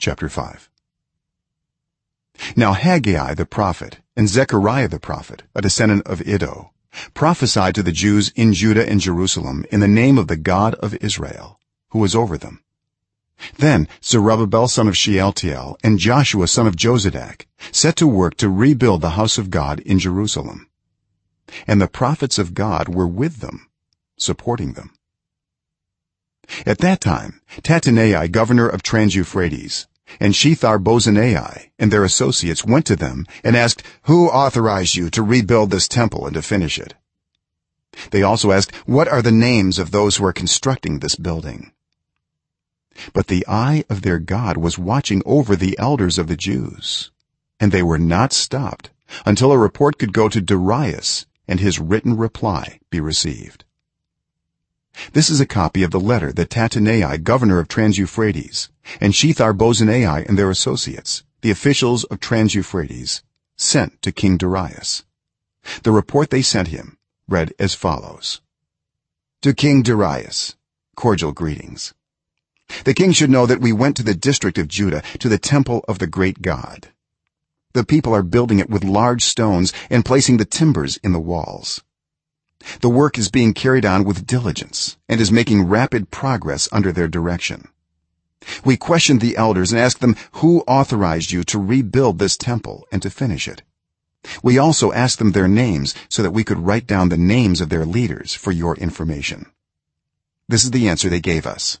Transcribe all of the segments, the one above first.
chapter 5 now haggai the prophet and zechariah the prophet a descendant of iddo prophesied to the jews in judah and jerusalem in the name of the god of israel who was over them. Then zerubbabel son of shealtiel and joshua son of jozadak set to work to rebuild the house of god in jerusalem. And the prophets of god were with them supporting them at that time tattenai governor of trans-euphrates and shethar-bozenai and their associates went to them and asked who authorized you to rebuild this temple and to finish it? They also asked what are the names of those who are constructing this building? But the eye of their god was watching over the elders of the jews and they were not stopped until a report could go to darius and his written reply be received this is a copy of the letter that tattenai governor of trans-euphrates and shethar-bozenai and their associates the officials of trans-euphrates sent to king darius. The report they sent him read as follows. To king darius cordial greetings. The king should know that we went to the district of judah to the temple of the great god. The people are building it with large stones and placing the timbers in the walls the work is being carried on with diligence and is making rapid progress under their direction. We questioned the elders and asked them who authorized you to rebuild this temple and to finish it. We also asked them their names so that we could write down the names of their leaders for your information. This is the answer they gave us.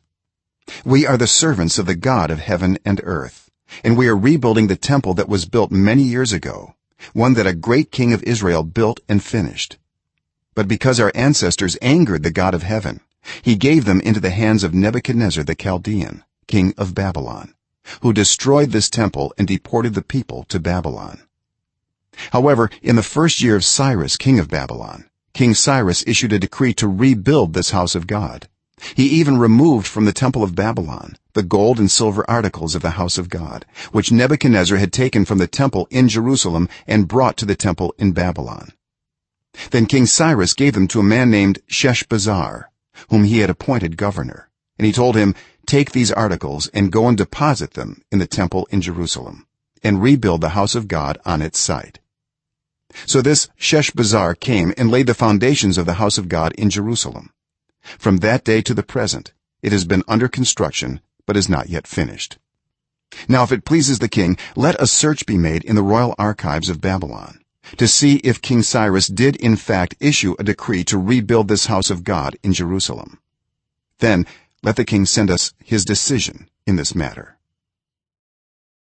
We are the servants of the god of heaven and earth and we are rebuilding the temple that was built many years ago one that a great king of israel built and finished but because our ancestors angered the god of heaven he gave them into the hands of nebuchadnezzar the chaldean king of babylon who destroyed this temple and deported the people to babylon. However in the first year of cyrus king of babylon king cyrus issued a decree to rebuild this house of god. He even removed from the temple of babylon the gold and silver articles of the house of god which nebuchadnezzar had taken from the temple in jerusalem and brought to the temple in babylon then king cyrus gave them to a man named sheshbazzar whom he had appointed governor. And he told him take these articles and go and deposit them in the temple in jerusalem and rebuild the house of god on its site. So this sheshbazzar came and laid the foundations of the house of god in jerusalem. From that day to the present it has been under construction but is not yet finished. Now if it pleases the king let a search be made in the royal archives of babylon to see if king cyrus did in fact issue a decree to rebuild this house of god in jerusalem. Then let the king send us his decision in this matter